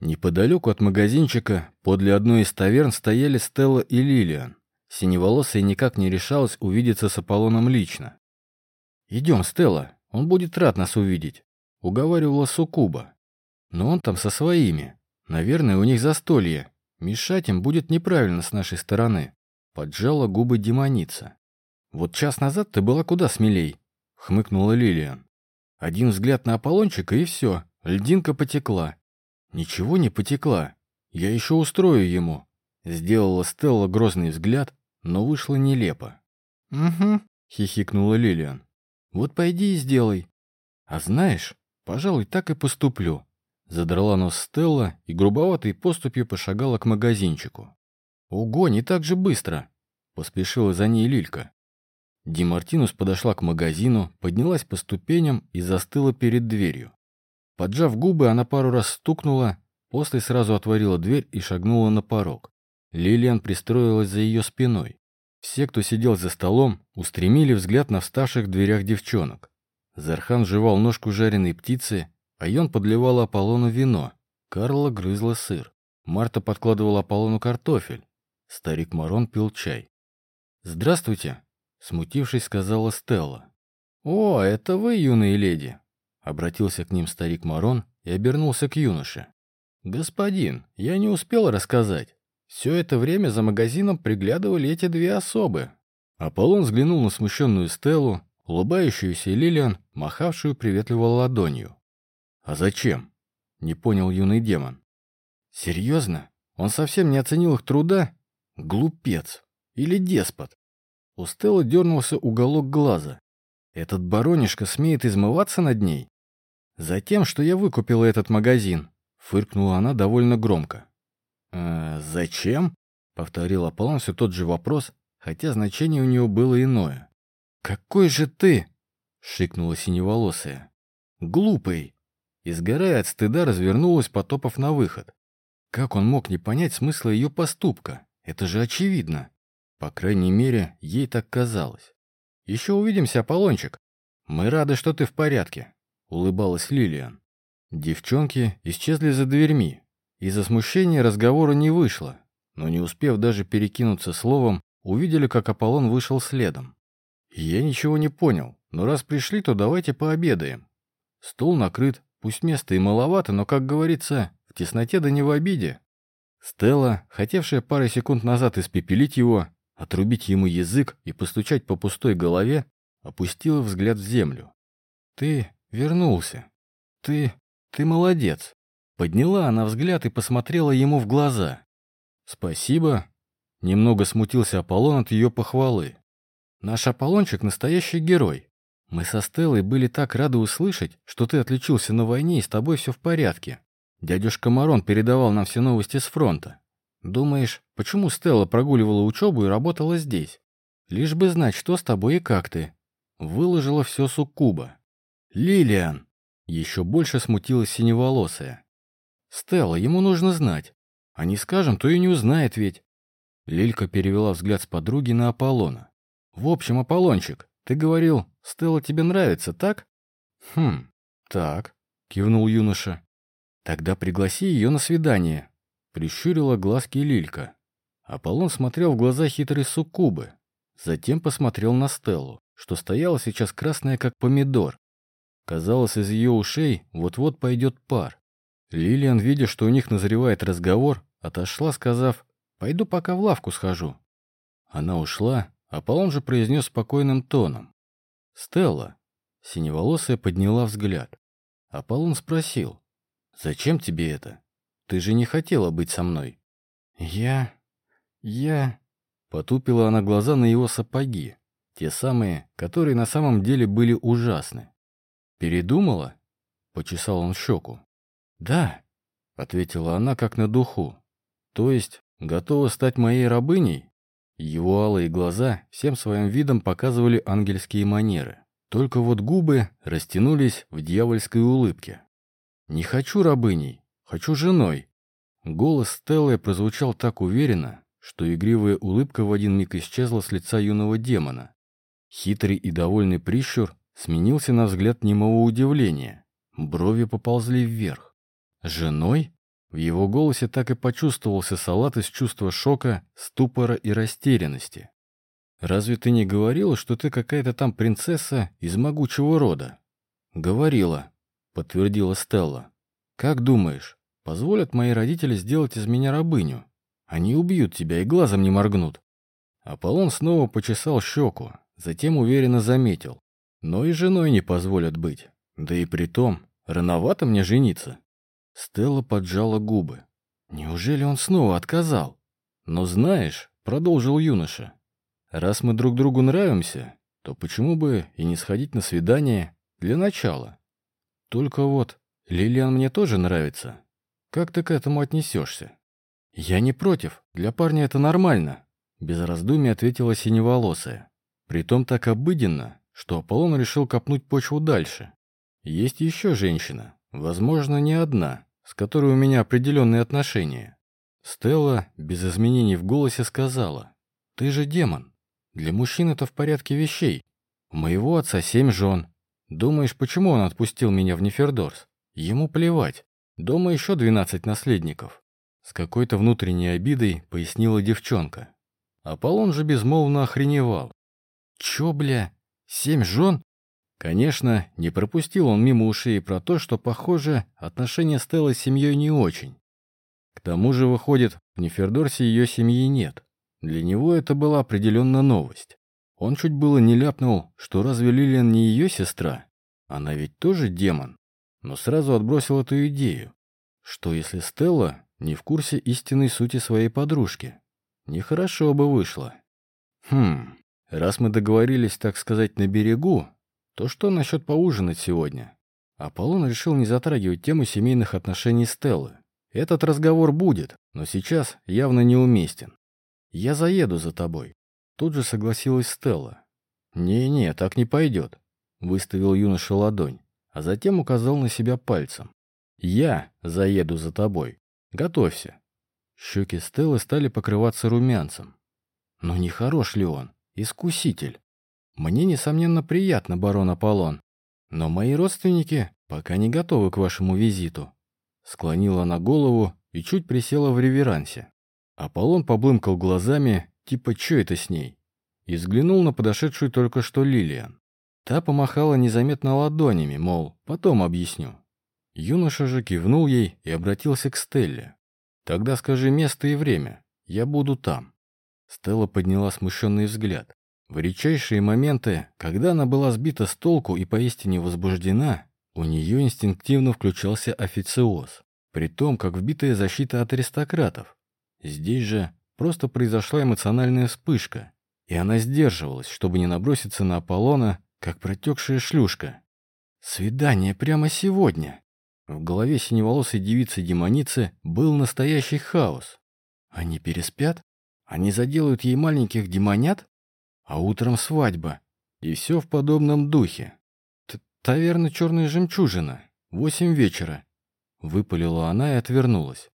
Неподалеку от магазинчика, подле одной из таверн, стояли Стелла и Лилиан. Синеволосая никак не решалась увидеться с Аполлоном лично. «Идем, Стелла, он будет рад нас увидеть», — уговаривала Сукуба. «Но он там со своими. Наверное, у них застолье. Мешать им будет неправильно с нашей стороны», — поджала губы демоница. «Вот час назад ты была куда смелей», — хмыкнула Лилиан. «Один взгляд на Аполлончика и все, льдинка потекла. «Ничего не потекла. Я еще устрою ему». Сделала Стелла грозный взгляд, но вышло нелепо. «Угу», — хихикнула Лилиан. «Вот пойди и сделай». «А знаешь, пожалуй, так и поступлю». Задрала нос Стелла и грубоватой поступью пошагала к магазинчику. «Ого, не так же быстро!» — поспешила за ней Лилька. Ди Мартинус подошла к магазину, поднялась по ступеням и застыла перед дверью. Поджав губы, она пару раз стукнула, после сразу отворила дверь и шагнула на порог. Лилиан пристроилась за ее спиной. Все, кто сидел за столом, устремили взгляд на вставших в дверях девчонок. Зархан жевал ножку жареной птицы, а Йон подливал Аполлону вино. Карла грызла сыр. Марта подкладывала Аполлону картофель. Старик Марон пил чай. «Здравствуйте», — смутившись, сказала Стелла. «О, это вы, юные леди. Обратился к ним старик Марон и обернулся к юноше. «Господин, я не успел рассказать. Все это время за магазином приглядывали эти две особы». Аполлон взглянул на смущенную Стеллу, улыбающуюся Лилиан, махавшую приветливо ладонью. «А зачем?» — не понял юный демон. «Серьезно? Он совсем не оценил их труда? Глупец! Или деспот?» У Стеллы дернулся уголок глаза. «Этот баронишка смеет измываться над ней?» «Затем, что я выкупила этот магазин», — фыркнула она довольно громко. «Э, «Зачем?» — повторил Аполлон все тот же вопрос, хотя значение у него было иное. «Какой же ты?» — шикнула синеволосая. «Глупый!» И, от стыда, развернулась, потопав на выход. Как он мог не понять смысла ее поступка? Это же очевидно. По крайней мере, ей так казалось. «Еще увидимся, Аполлончик. Мы рады, что ты в порядке», — улыбалась Лилиан. Девчонки исчезли за дверьми. Из-за смущения разговора не вышло, но не успев даже перекинуться словом, увидели, как Аполлон вышел следом. «Я ничего не понял, но раз пришли, то давайте пообедаем. Стол накрыт, пусть места и маловато, но, как говорится, в тесноте да не в обиде». Стелла, хотевшая пару секунд назад испепелить его, отрубить ему язык и постучать по пустой голове, опустила взгляд в землю. «Ты Вернулся. Ты... ты молодец. Подняла она взгляд и посмотрела ему в глаза. Спасибо. Немного смутился Аполлон от ее похвалы. Наш Аполлончик настоящий герой. Мы со Стеллой были так рады услышать, что ты отличился на войне и с тобой все в порядке. Дядюшка Марон передавал нам все новости с фронта. Думаешь, почему Стелла прогуливала учебу и работала здесь? Лишь бы знать, что с тобой и как ты. Выложила все суккуба. «Лилиан!» Еще больше смутилась синеволосая. «Стелла, ему нужно знать. А не скажем, то и не узнает ведь». Лилька перевела взгляд с подруги на Аполлона. «В общем, Аполлончик, ты говорил, Стелла тебе нравится, так?» «Хм, так», — кивнул юноша. «Тогда пригласи ее на свидание», — прищурила глазки Лилька. Аполлон смотрел в глаза хитрой суккубы, затем посмотрел на Стеллу, что стояла сейчас красная, как помидор. Казалось, из ее ушей вот-вот пойдет пар. Лилиан, видя, что у них назревает разговор, отошла, сказав «Пойду пока в лавку схожу». Она ушла, а Аполлон же произнес спокойным тоном. «Стелла». Синеволосая подняла взгляд. Аполлон спросил «Зачем тебе это? Ты же не хотела быть со мной». «Я... я...» Потупила она глаза на его сапоги, те самые, которые на самом деле были ужасны. «Передумала?» — почесал он щеку. «Да», — ответила она как на духу. «То есть готова стать моей рабыней?» Его алые глаза всем своим видом показывали ангельские манеры. Только вот губы растянулись в дьявольской улыбке. «Не хочу рабыней, хочу женой». Голос Стеллы прозвучал так уверенно, что игривая улыбка в один миг исчезла с лица юного демона. Хитрый и довольный прищур сменился на взгляд немого удивления. Брови поползли вверх. «Женой?» В его голосе так и почувствовался салат из чувства шока, ступора и растерянности. «Разве ты не говорила, что ты какая-то там принцесса из могучего рода?» «Говорила», — подтвердила Стелла. «Как думаешь, позволят мои родители сделать из меня рабыню? Они убьют тебя и глазом не моргнут». Аполлон снова почесал щеку, затем уверенно заметил. «Но и женой не позволят быть. Да и при том, рановато мне жениться». Стелла поджала губы. Неужели он снова отказал? Но знаешь, продолжил юноша, раз мы друг другу нравимся, то почему бы и не сходить на свидание для начала? Только вот, Лилиан мне тоже нравится. Как ты к этому отнесешься? Я не против, для парня это нормально, без раздумий ответила синеволосая. Притом так обыденно, что Аполлон решил копнуть почву дальше. Есть еще женщина, возможно, не одна, с которой у меня определенные отношения. Стелла без изменений в голосе сказала, «Ты же демон. Для мужчин это в порядке вещей. У моего отца семь жен. Думаешь, почему он отпустил меня в Нефердорс? Ему плевать. Дома еще двенадцать наследников». С какой-то внутренней обидой пояснила девчонка. Аполлон же безмолвно охреневал. «Чё, бля, семь жен? Конечно, не пропустил он мимо ушей про то, что, похоже, отношения Стеллы с семьей не очень. К тому же, выходит, в Нефердорсе ее семьи нет. Для него это была определенно новость. Он чуть было не ляпнул, что разве Лилиан не ее сестра? Она ведь тоже демон. Но сразу отбросил эту идею. Что если Стелла не в курсе истинной сути своей подружки? Нехорошо бы вышло. Хм, раз мы договорились, так сказать, на берегу, то что насчет поужинать сегодня? Аполлон решил не затрагивать тему семейных отношений Стеллы. Этот разговор будет, но сейчас явно неуместен. «Я заеду за тобой», — тут же согласилась Стелла. «Не-не, так не пойдет», — выставил юноша ладонь, а затем указал на себя пальцем. «Я заеду за тобой. Готовься». Щеки Стеллы стали покрываться румянцем. Но не хорош ли он? Искуситель. Мне, несомненно, приятно, барон Аполлон. Но мои родственники пока не готовы к вашему визиту». Склонила она голову и чуть присела в реверансе. Аполлон поблымкал глазами, типа «чё это с ней?» и взглянул на подошедшую только что Лилиан. Та помахала незаметно ладонями, мол, потом объясню. Юноша же кивнул ей и обратился к Стелле. «Тогда скажи место и время. Я буду там». Стелла подняла смущенный взгляд. В редчайшие моменты, когда она была сбита с толку и поистине возбуждена, у нее инстинктивно включался официоз, при том, как вбитая защита от аристократов. Здесь же просто произошла эмоциональная вспышка, и она сдерживалась, чтобы не наброситься на Аполлона, как протекшая шлюшка. «Свидание прямо сегодня!» В голове синеволосой девицы-демоницы был настоящий хаос. Они переспят? Они заделают ей маленьких демонят? а утром свадьба. И все в подобном духе. Т Таверна «Черная жемчужина». Восемь вечера. Выпалила она и отвернулась.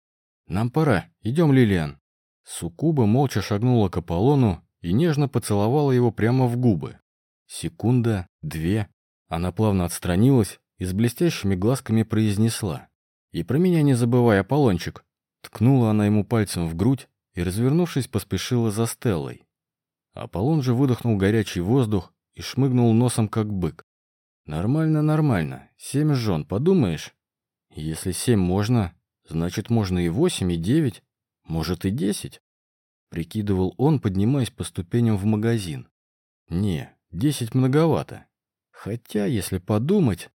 «Нам пора. Идем, Лилиан». Сукуба молча шагнула к Аполлону и нежно поцеловала его прямо в губы. Секунда, две. Она плавно отстранилась и с блестящими глазками произнесла. «И про меня не забывай, Аполлончик». Ткнула она ему пальцем в грудь и, развернувшись, поспешила за Стеллой. Аполлон же выдохнул горячий воздух и шмыгнул носом, как бык. «Нормально, нормально. Семь жен, подумаешь? Если семь можно, значит, можно и восемь, и девять, может, и десять?» Прикидывал он, поднимаясь по ступеням в магазин. «Не, десять многовато. Хотя, если подумать,